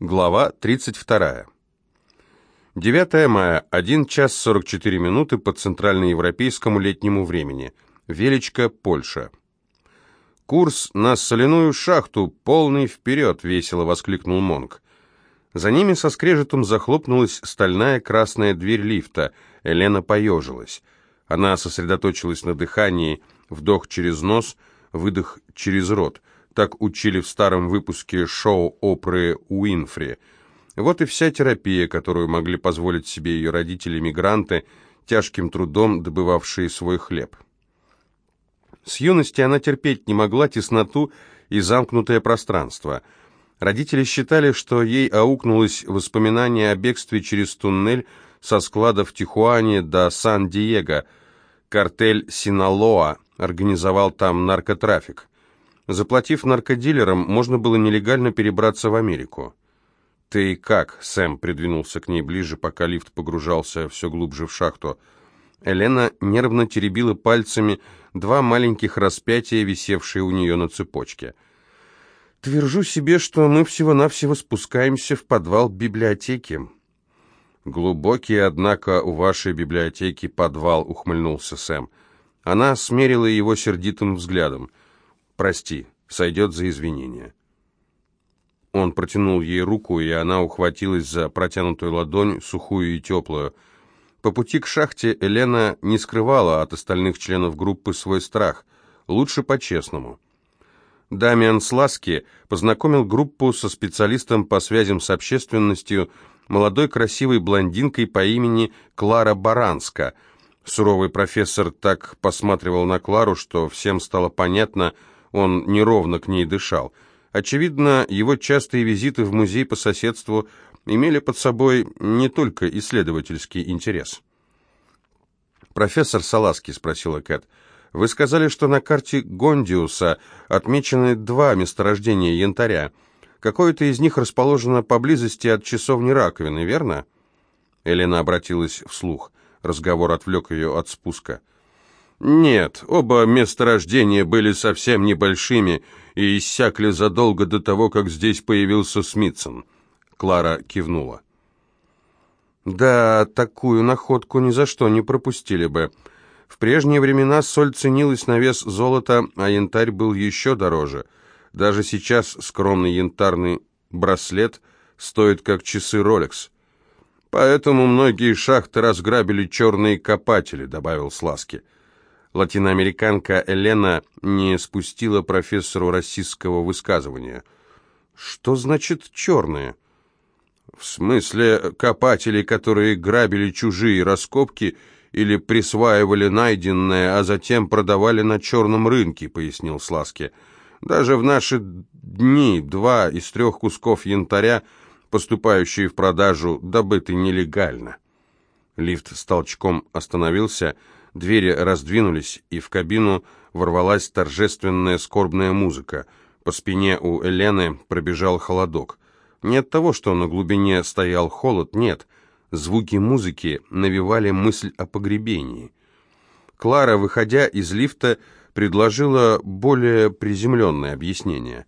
Глава 32. 9 мая, 1 час 44 минуты по центральноевропейскому летнему времени. Величко, Польша. «Курс на соляную шахту, полный вперед!» — весело воскликнул Монг. За ними со скрежетом захлопнулась стальная красная дверь лифта. Елена поежилась. Она сосредоточилась на дыхании, вдох через нос, выдох через рот — так учили в старом выпуске шоу оперы Уинфри. Вот и вся терапия, которую могли позволить себе ее родители-мигранты, тяжким трудом добывавшие свой хлеб. С юности она терпеть не могла тесноту и замкнутое пространство. Родители считали, что ей аукнулось воспоминание о бегстве через туннель со склада в Тихуане до Сан-Диего. Картель Синалоа организовал там наркотрафик. Заплатив наркодилерам, можно было нелегально перебраться в Америку. «Ты как?» — Сэм придвинулся к ней ближе, пока лифт погружался все глубже в шахту. Елена нервно теребила пальцами два маленьких распятия, висевшие у нее на цепочке. «Твержу себе, что мы всего-навсего спускаемся в подвал библиотеки». «Глубокий, однако, у вашей библиотеки подвал», — ухмыльнулся Сэм. Она смерила его сердитым взглядом. «Прости, сойдет за извинения». Он протянул ей руку, и она ухватилась за протянутую ладонь, сухую и теплую. По пути к шахте Елена не скрывала от остальных членов группы свой страх. Лучше по-честному. Дамиан Сласки познакомил группу со специалистом по связям с общественностью, молодой красивой блондинкой по имени Клара Баранска. Суровый профессор так посматривал на Клару, что всем стало понятно – он неровно к ней дышал. Очевидно, его частые визиты в музей по соседству имели под собой не только исследовательский интерес. «Профессор Саласки», — спросила Кэт, — «вы сказали, что на карте Гондиуса отмечены два месторождения янтаря. Какое-то из них расположено поблизости от часовни раковины, верно?» Элена обратилась вслух. Разговор отвлек ее от спуска. Нет, оба месторождения были совсем небольшими и иссякли задолго до того, как здесь появился Смитсон. Клара кивнула. Да, такую находку ни за что не пропустили бы. В прежние времена соль ценилась на вес золота, а янтарь был еще дороже. Даже сейчас скромный янтарный браслет стоит как часы Rolex. Поэтому многие шахты разграбили черные копатели, добавил Сласки. Латиноамериканка Елена не спустила профессору российского высказывания. «Что значит черные?» «В смысле копатели, которые грабили чужие раскопки или присваивали найденное, а затем продавали на черном рынке», — пояснил Сласки. «Даже в наши дни два из трех кусков янтаря, поступающие в продажу, добыты нелегально». Лифт с толчком остановился, — Двери раздвинулись, и в кабину ворвалась торжественная скорбная музыка. По спине у Елены пробежал холодок. Не от того, что на глубине стоял холод, нет. Звуки музыки навевали мысль о погребении. Клара, выходя из лифта, предложила более приземленное объяснение.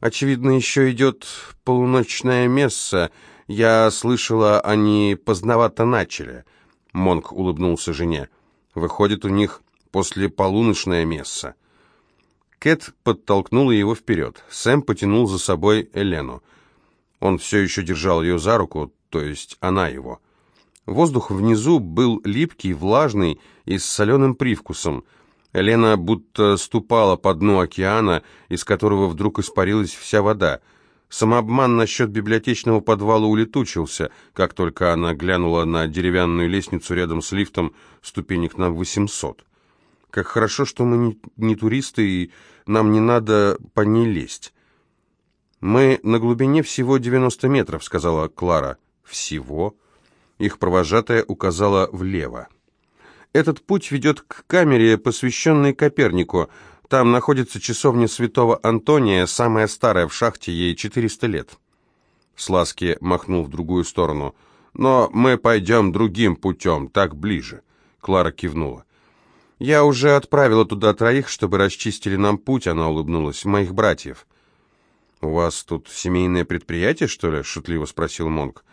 «Очевидно, еще идет полуночная месса. Я слышала, они поздновато начали». Монк улыбнулся жене. Выходит, у них после полуночная месса. Кэт подтолкнула его вперед. Сэм потянул за собой Элену. Он все еще держал ее за руку, то есть она его. Воздух внизу был липкий, влажный и с соленым привкусом. Елена будто ступала по дну океана, из которого вдруг испарилась вся вода — Самообман насчет библиотечного подвала улетучился, как только она глянула на деревянную лестницу рядом с лифтом, ступенек на 800. Как хорошо, что мы не, туристы, и нам не надо по ней лезть. «Мы на глубине всего 90 метров», — сказала Клара. «Всего?» Их провожатая указала влево. «Этот путь ведет к камере, посвященной Копернику. Там находится часовня святого Антония, самая старая в шахте, ей 400 лет. Сласки махнул в другую сторону. «Но мы пойдем другим путем, так ближе», — Клара кивнула. «Я уже отправила туда троих, чтобы расчистили нам путь», — она улыбнулась, — «моих братьев». «У вас тут семейное предприятие, что ли?» — шутливо спросил Монг.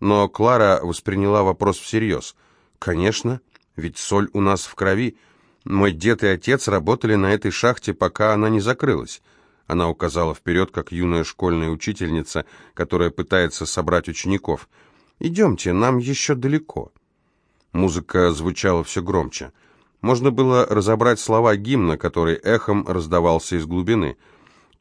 Но Клара восприняла вопрос всерьез. «Конечно, ведь соль у нас в крови. Мой дед и отец работали на этой шахте, пока она не закрылась». Она указала вперед, как юная школьная учительница, которая пытается собрать учеников. «Идемте, нам еще далеко». Музыка звучала все громче. Можно было разобрать слова гимна, который эхом раздавался из глубины —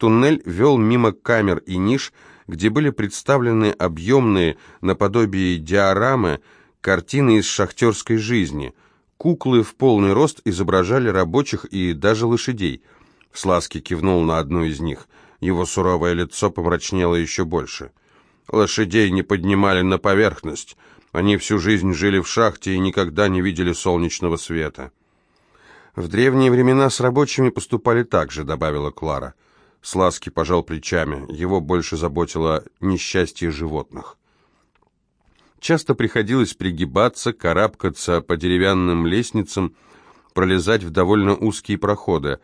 Туннель вел мимо камер и ниш, где были представлены объемные, наподобие диорамы, картины из шахтерской жизни. Куклы в полный рост изображали рабочих и даже лошадей. Сласки кивнул на одну из них. Его суровое лицо помрачнело еще больше. Лошадей не поднимали на поверхность. Они всю жизнь жили в шахте и никогда не видели солнечного света. «В древние времена с рабочими поступали так же», — добавила Клара. Сласки пожал плечами. Его больше заботило несчастье животных. Часто приходилось пригибаться, карабкаться по деревянным лестницам, пролезать в довольно узкие проходы.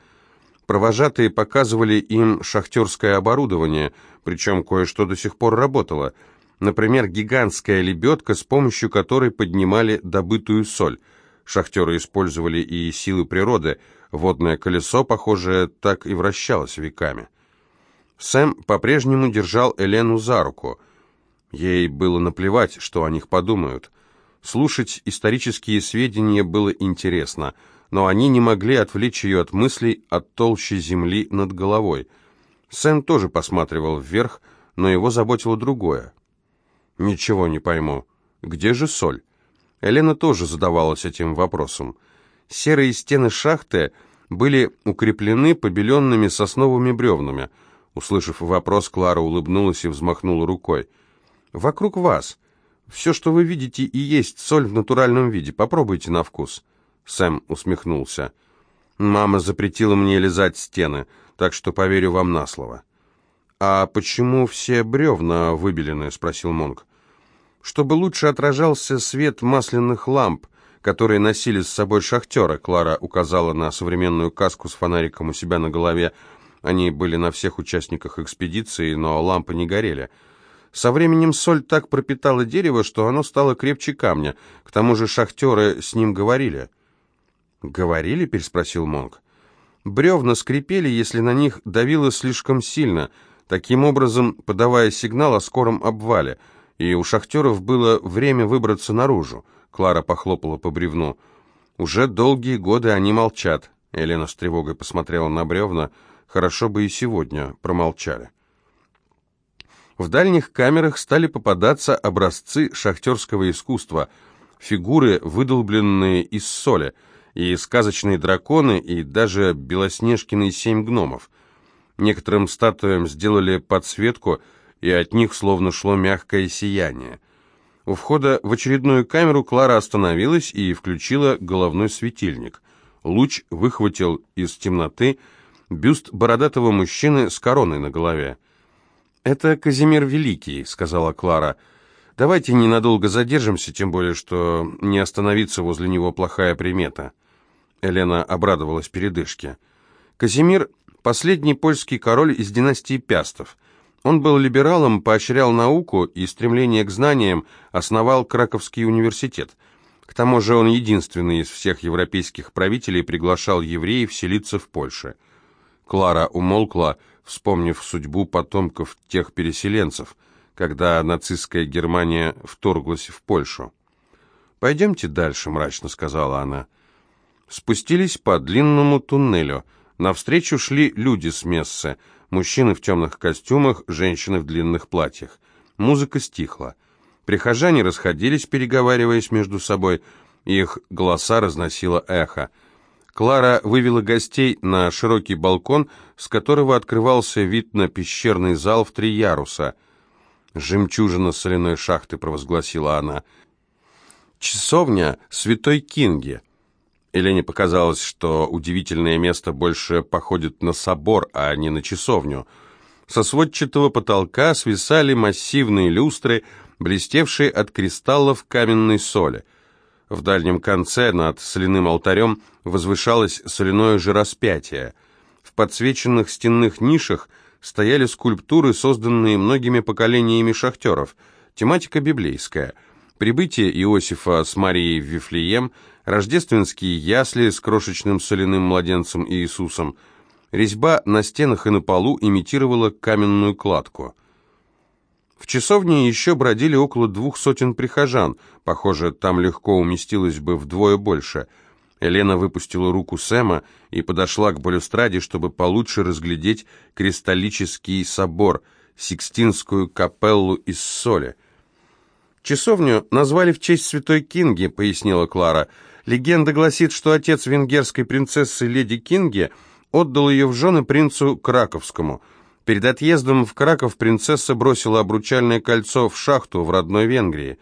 Провожатые показывали им шахтерское оборудование, причем кое-что до сих пор работало. Например, гигантская лебедка, с помощью которой поднимали добытую соль. Шахтеры использовали и силы природы – Водное колесо, похоже, так и вращалось веками. Сэм по-прежнему держал Элену за руку. Ей было наплевать, что о них подумают. Слушать исторические сведения было интересно, но они не могли отвлечь ее от мыслей о толще земли над головой. Сэм тоже посматривал вверх, но его заботило другое. «Ничего не пойму. Где же соль?» Елена тоже задавалась этим вопросом. Серые стены шахты были укреплены побеленными сосновыми бревнами. Услышав вопрос, Клара улыбнулась и взмахнула рукой. «Вокруг вас. Все, что вы видите, и есть соль в натуральном виде. Попробуйте на вкус». Сэм усмехнулся. «Мама запретила мне лизать стены, так что поверю вам на слово». «А почему все бревна выбелены?» — спросил Монг. «Чтобы лучше отражался свет масляных ламп которые носили с собой шахтеры. Клара указала на современную каску с фонариком у себя на голове. Они были на всех участниках экспедиции, но лампы не горели. Со временем соль так пропитала дерево, что оно стало крепче камня. К тому же шахтеры с ним говорили. «Говорили?» — переспросил Монг. «Бревна скрипели, если на них давило слишком сильно, таким образом подавая сигнал о скором обвале, и у шахтеров было время выбраться наружу. Клара похлопала по бревну. «Уже долгие годы они молчат». Елена с тревогой посмотрела на бревна. «Хорошо бы и сегодня промолчали». В дальних камерах стали попадаться образцы шахтерского искусства, фигуры, выдолбленные из соли, и сказочные драконы, и даже белоснежкины семь гномов. Некоторым статуям сделали подсветку, и от них словно шло мягкое сияние. У входа в очередную камеру Клара остановилась и включила головной светильник. Луч выхватил из темноты бюст бородатого мужчины с короной на голове. «Это Казимир Великий», — сказала Клара. «Давайте ненадолго задержимся, тем более, что не остановиться возле него плохая примета». Елена обрадовалась передышке. Казимир — последний польский король из династии Пястов — он был либералом, поощрял науку и стремление к знаниям, основал Краковский университет. К тому же он единственный из всех европейских правителей приглашал евреев селиться в Польше. Клара умолкла, вспомнив судьбу потомков тех переселенцев, когда нацистская Германия вторглась в Польшу. «Пойдемте дальше», — мрачно сказала она. Спустились по длинному туннелю. Навстречу шли люди с Мессы — Мужчины в темных костюмах, женщины в длинных платьях. Музыка стихла. Прихожане расходились, переговариваясь между собой. Их голоса разносило эхо. Клара вывела гостей на широкий балкон, с которого открывался вид на пещерный зал в три яруса. «Жемчужина соляной шахты», — провозгласила она. «Часовня Святой Кинги. Елене показалось, что удивительное место больше походит на собор, а не на часовню. Со сводчатого потолка свисали массивные люстры, блестевшие от кристаллов каменной соли. В дальнем конце над соляным алтарем возвышалось соляное жироспятие. В подсвеченных стенных нишах стояли скульптуры, созданные многими поколениями шахтеров. Тематика библейская. Прибытие Иосифа с Марией в Вифлеем, рождественские ясли с крошечным соляным младенцем Иисусом. Резьба на стенах и на полу имитировала каменную кладку. В часовне еще бродили около двух сотен прихожан. Похоже, там легко уместилось бы вдвое больше – Елена выпустила руку Сэма и подошла к балюстраде, чтобы получше разглядеть кристаллический собор, Сикстинскую капеллу из соли. «Часовню назвали в честь святой Кинги», — пояснила Клара. «Легенда гласит, что отец венгерской принцессы леди Кинги отдал ее в жены принцу Краковскому. Перед отъездом в Краков принцесса бросила обручальное кольцо в шахту в родной Венгрии.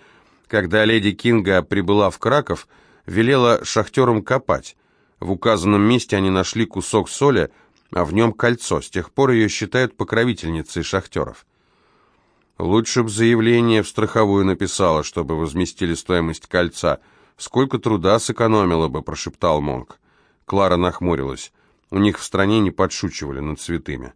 Когда леди Кинга прибыла в Краков, — велела шахтерам копать. В указанном месте они нашли кусок соли, а в нем кольцо. С тех пор ее считают покровительницей шахтеров. Лучше бы заявление в страховую написала, чтобы возместили стоимость кольца. Сколько труда сэкономила бы, прошептал Монк. Клара нахмурилась. У них в стране не подшучивали над цветами.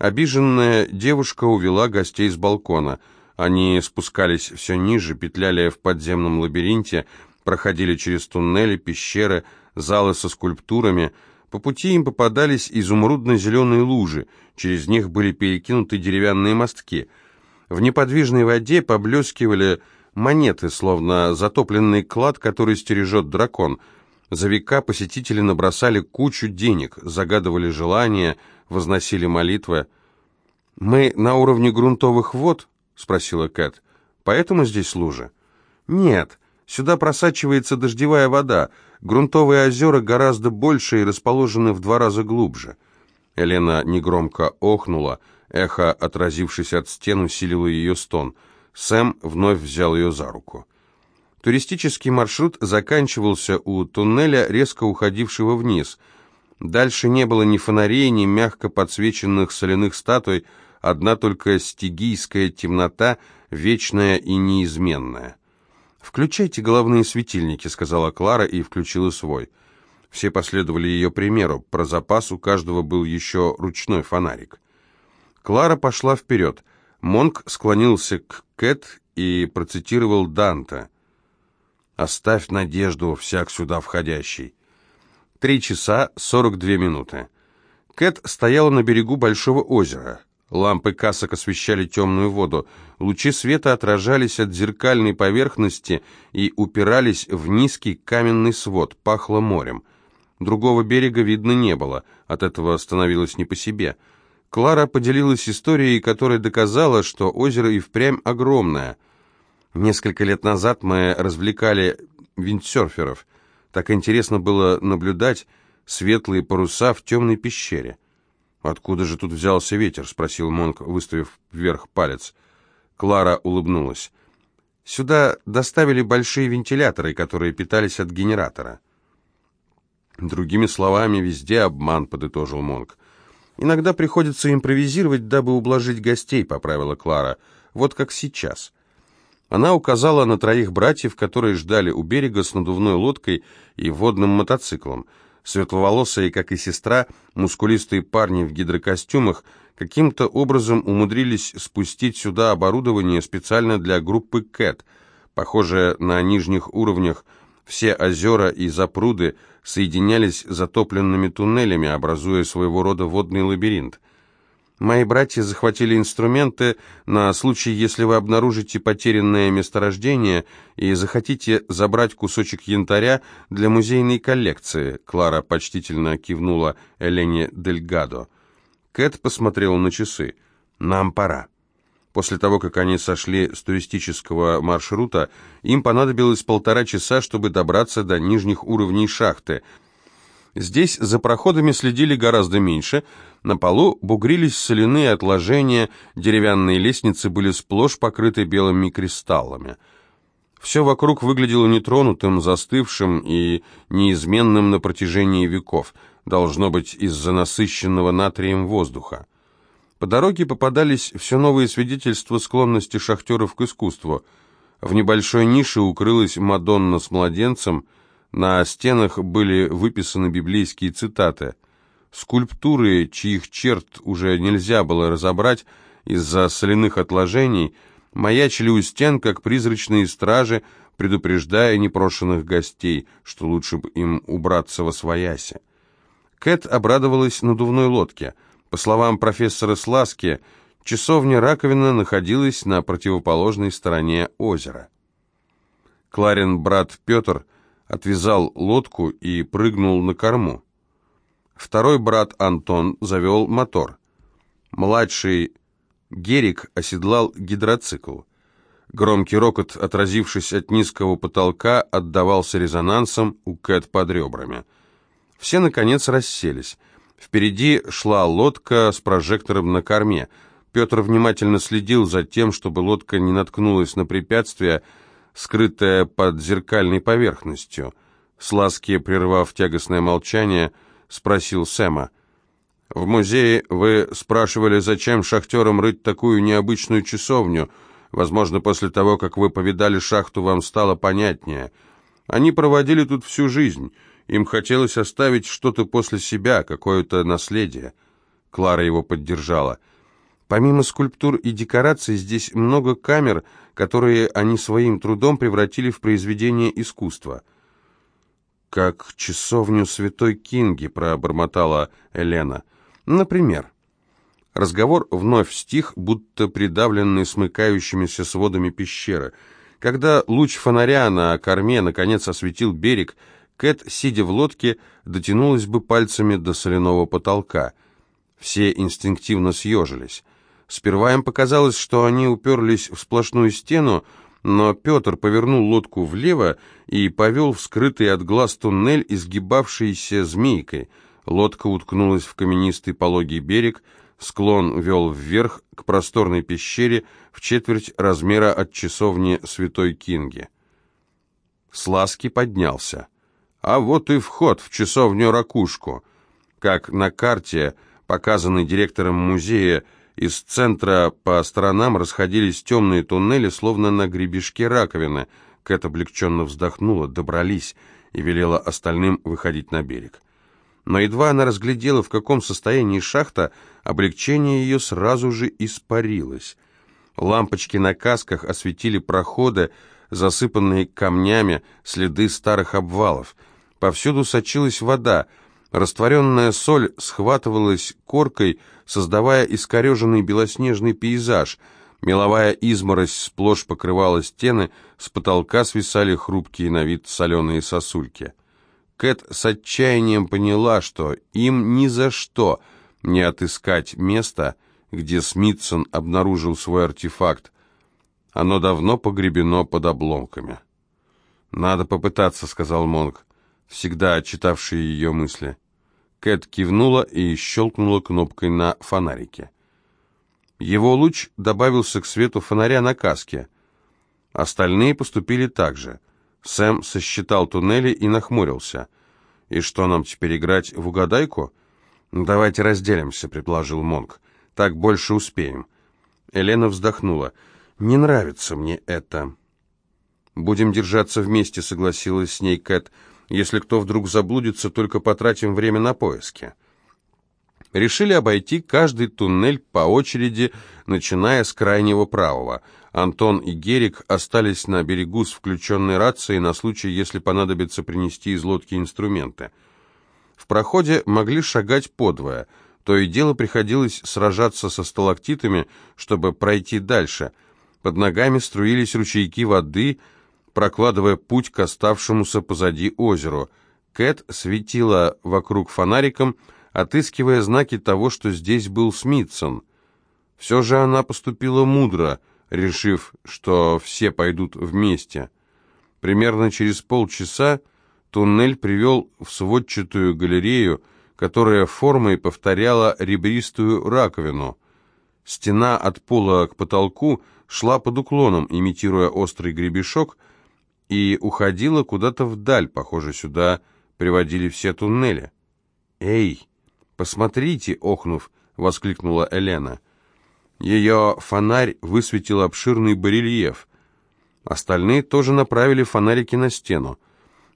Обиженная девушка увела гостей с балкона. Они спускались все ниже, петляли в подземном лабиринте, проходили через туннели, пещеры, залы со скульптурами. По пути им попадались изумрудно-зеленые лужи, через них были перекинуты деревянные мостки. В неподвижной воде поблескивали монеты, словно затопленный клад, который стережет дракон. За века посетители набросали кучу денег, загадывали желания, возносили молитвы. «Мы на уровне грунтовых вод?» — спросила Кэт. «Поэтому здесь лужи?» «Нет, Сюда просачивается дождевая вода. Грунтовые озера гораздо больше и расположены в два раза глубже. Елена негромко охнула. Эхо, отразившись от стен, усилило ее стон. Сэм вновь взял ее за руку. Туристический маршрут заканчивался у туннеля, резко уходившего вниз. Дальше не было ни фонарей, ни мягко подсвеченных соляных статуй, одна только стигийская темнота, вечная и неизменная. «Включайте головные светильники», — сказала Клара и включила свой. Все последовали ее примеру. Про запас у каждого был еще ручной фонарик. Клара пошла вперед. Монк склонился к Кэт и процитировал Данта. «Оставь надежду, всяк сюда входящий». Три часа сорок две минуты. Кэт стояла на берегу большого озера. Лампы касок освещали темную воду. Лучи света отражались от зеркальной поверхности и упирались в низкий каменный свод, пахло морем. Другого берега видно не было, от этого становилось не по себе. Клара поделилась историей, которая доказала, что озеро и впрямь огромное. Несколько лет назад мы развлекали виндсерферов. Так интересно было наблюдать светлые паруса в темной пещере. «Откуда же тут взялся ветер?» — спросил Монк, выставив вверх палец. Клара улыбнулась. «Сюда доставили большие вентиляторы, которые питались от генератора». «Другими словами, везде обман», — подытожил Монк. «Иногда приходится импровизировать, дабы ублажить гостей», — поправила Клара. «Вот как сейчас». Она указала на троих братьев, которые ждали у берега с надувной лодкой и водным мотоциклом — Светловолосые, как и сестра, мускулистые парни в гидрокостюмах каким-то образом умудрились спустить сюда оборудование специально для группы «Кэт». Похоже, на нижних уровнях все озера и запруды соединялись затопленными туннелями, образуя своего рода водный лабиринт. Мои братья захватили инструменты на случай, если вы обнаружите потерянное месторождение и захотите забрать кусочек янтаря для музейной коллекции. Клара почтительно кивнула Элене Дельгадо. Кэт посмотрела на часы. Нам пора. После того, как они сошли с туристического маршрута, им понадобилось полтора часа, чтобы добраться до нижних уровней шахты – Здесь за проходами следили гораздо меньше, на полу бугрились соляные отложения, деревянные лестницы были сплошь покрыты белыми кристаллами. Все вокруг выглядело нетронутым, застывшим и неизменным на протяжении веков, должно быть из-за насыщенного натрием воздуха. По дороге попадались все новые свидетельства склонности шахтеров к искусству. В небольшой нише укрылась Мадонна с младенцем – на стенах были выписаны библейские цитаты. Скульптуры, чьих черт уже нельзя было разобрать из-за соляных отложений, маячили у стен, как призрачные стражи, предупреждая непрошенных гостей, что лучше бы им убраться во свояси. Кэт обрадовалась надувной лодке. По словам профессора Сласки, часовня раковина находилась на противоположной стороне озера. Кларин брат Петр отвязал лодку и прыгнул на корму. Второй брат Антон завел мотор. Младший Герик оседлал гидроцикл. Громкий рокот, отразившись от низкого потолка, отдавался резонансом у Кэт под ребрами. Все, наконец, расселись. Впереди шла лодка с прожектором на корме. Петр внимательно следил за тем, чтобы лодка не наткнулась на препятствие, скрытое под зеркальной поверхностью. Сласки, прервав тягостное молчание, спросил Сэма. «В музее вы спрашивали, зачем шахтерам рыть такую необычную часовню?» Возможно, после того, как вы повидали шахту, вам стало понятнее. Они проводили тут всю жизнь. Им хотелось оставить что-то после себя, какое-то наследие. Клара его поддержала. Помимо скульптур и декораций, здесь много камер, которые они своим трудом превратили в произведение искусства. «Как часовню святой Кинги», — пробормотала Елена. «Например». Разговор вновь стих, будто придавленный смыкающимися сводами пещеры. Когда луч фонаря на корме наконец осветил берег, Кэт, сидя в лодке, дотянулась бы пальцами до соляного потолка. Все инстинктивно съежились. Сперва им показалось, что они уперлись в сплошную стену, но Петр повернул лодку влево и повел в скрытый от глаз туннель, изгибавшийся змейкой. Лодка уткнулась в каменистый пологий берег, Склон вел вверх к просторной пещере в четверть размера от часовни Святой Кинги. Сласки поднялся. А вот и вход в часовню Ракушку. Как на карте, показанной директором музея, из центра по сторонам расходились темные туннели, словно на гребешке раковины. Кэт облегченно вздохнула, добрались, и велела остальным выходить на берег но едва она разглядела, в каком состоянии шахта, облегчение ее сразу же испарилось. Лампочки на касках осветили проходы, засыпанные камнями, следы старых обвалов. Повсюду сочилась вода, растворенная соль схватывалась коркой, создавая искореженный белоснежный пейзаж. Меловая изморозь сплошь покрывала стены, с потолка свисали хрупкие на вид соленые сосульки. Кэт с отчаянием поняла, что им ни за что не отыскать место, где Смитсон обнаружил свой артефакт. Оно давно погребено под обломками. «Надо попытаться», — сказал Монг, всегда отчитавший ее мысли. Кэт кивнула и щелкнула кнопкой на фонарике. Его луч добавился к свету фонаря на каске. Остальные поступили так же — Сэм сосчитал туннели и нахмурился. «И что, нам теперь играть в угадайку?» «Давайте разделимся», — предложил Монк. «Так больше успеем». Елена вздохнула. «Не нравится мне это». «Будем держаться вместе», — согласилась с ней Кэт. «Если кто вдруг заблудится, только потратим время на поиски» решили обойти каждый туннель по очереди, начиная с крайнего правого. Антон и Герик остались на берегу с включенной рацией на случай, если понадобится принести из лодки инструменты. В проходе могли шагать подвое. То и дело приходилось сражаться со сталактитами, чтобы пройти дальше. Под ногами струились ручейки воды, прокладывая путь к оставшемуся позади озеру. Кэт светила вокруг фонариком, отыскивая знаки того, что здесь был Смитсон. Все же она поступила мудро, решив, что все пойдут вместе. Примерно через полчаса туннель привел в сводчатую галерею, которая формой повторяла ребристую раковину. Стена от пола к потолку шла под уклоном, имитируя острый гребешок, и уходила куда-то вдаль, похоже, сюда приводили все туннели. «Эй!» «Посмотрите!» — охнув, воскликнула Елена. Ее фонарь высветил обширный барельеф. Остальные тоже направили фонарики на стену.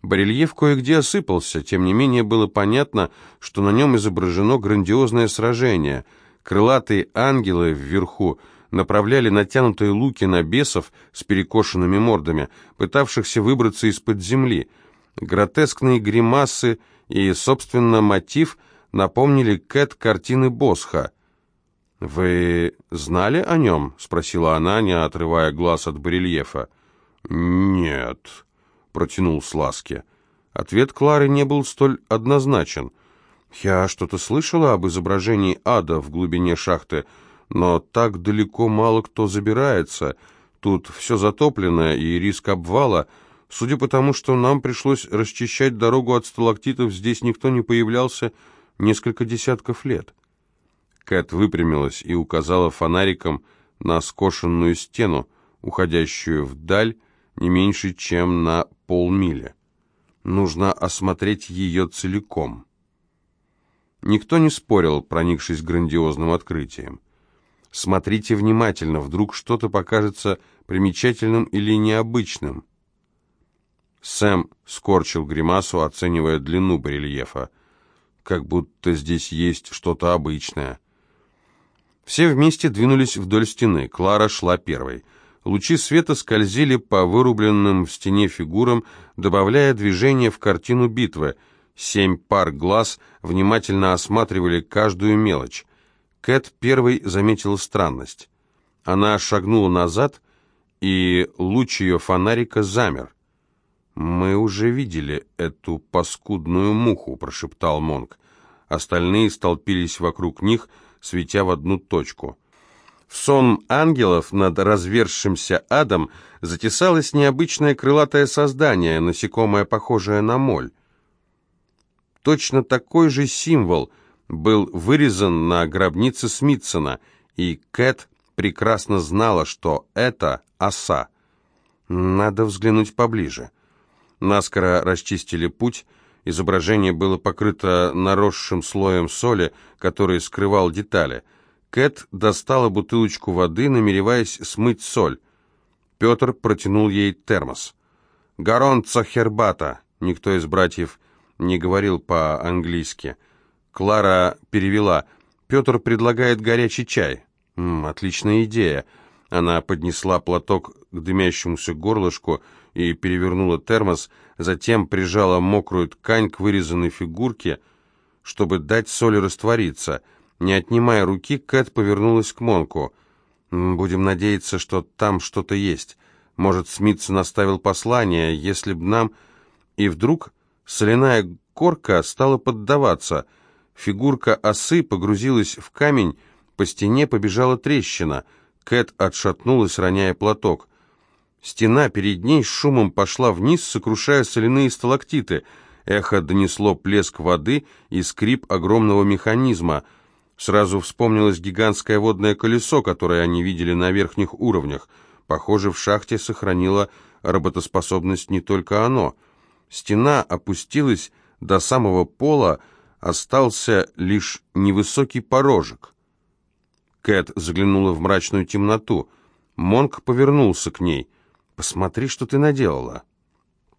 Барельеф кое-где осыпался, тем не менее было понятно, что на нем изображено грандиозное сражение. Крылатые ангелы вверху направляли натянутые луки на бесов с перекошенными мордами, пытавшихся выбраться из-под земли. Гротескные гримасы и, собственно, мотив напомнили Кэт картины Босха. «Вы знали о нем?» — спросила она, не отрывая глаз от барельефа. «Нет», — протянул Сласки. Ответ Клары не был столь однозначен. «Я что-то слышала об изображении ада в глубине шахты, но так далеко мало кто забирается. Тут все затоплено и риск обвала. Судя по тому, что нам пришлось расчищать дорогу от сталактитов, здесь никто не появлялся несколько десятков лет». Кэт выпрямилась и указала фонариком на скошенную стену, уходящую вдаль не меньше, чем на полмили. Нужно осмотреть ее целиком. Никто не спорил, проникшись грандиозным открытием. Смотрите внимательно, вдруг что-то покажется примечательным или необычным. Сэм скорчил гримасу, оценивая длину барельефа. Как будто здесь есть что-то обычное. Все вместе двинулись вдоль стены. Клара шла первой. Лучи света скользили по вырубленным в стене фигурам, добавляя движение в картину битвы. Семь пар глаз внимательно осматривали каждую мелочь. Кэт первой заметила странность. Она шагнула назад, и луч ее фонарика замер. «Мы уже видели эту паскудную муху», — прошептал Монг. Остальные столпились вокруг них — светя в одну точку. В сон ангелов над развершимся адом затесалось необычное крылатое создание, насекомое, похожее на моль. Точно такой же символ был вырезан на гробнице Смитсона, и Кэт прекрасно знала, что это оса. Надо взглянуть поближе. Наскоро расчистили путь, Изображение было покрыто наросшим слоем соли, который скрывал детали. Кэт достала бутылочку воды, намереваясь смыть соль. Петр протянул ей термос. «Гаронца хербата!» Никто из братьев не говорил по-английски. Клара перевела. «Петр предлагает горячий чай». «М «Отличная идея». Она поднесла платок к дымящемуся горлышку и перевернула термос, затем прижала мокрую ткань к вырезанной фигурке, чтобы дать соли раствориться. Не отнимая руки, Кэт повернулась к Монку. «Будем надеяться, что там что-то есть. Может, Смитсон оставил послание, если б нам...» И вдруг соляная корка стала поддаваться. Фигурка осы погрузилась в камень, по стене побежала трещина. Кэт отшатнулась, роняя платок. Стена перед ней с шумом пошла вниз, сокрушая соляные сталактиты. Эхо донесло плеск воды и скрип огромного механизма. Сразу вспомнилось гигантское водное колесо, которое они видели на верхних уровнях. Похоже, в шахте сохранило работоспособность не только оно. Стена опустилась до самого пола, остался лишь невысокий порожек. Кэт заглянула в мрачную темноту. Монк повернулся к ней. «Посмотри, что ты наделала».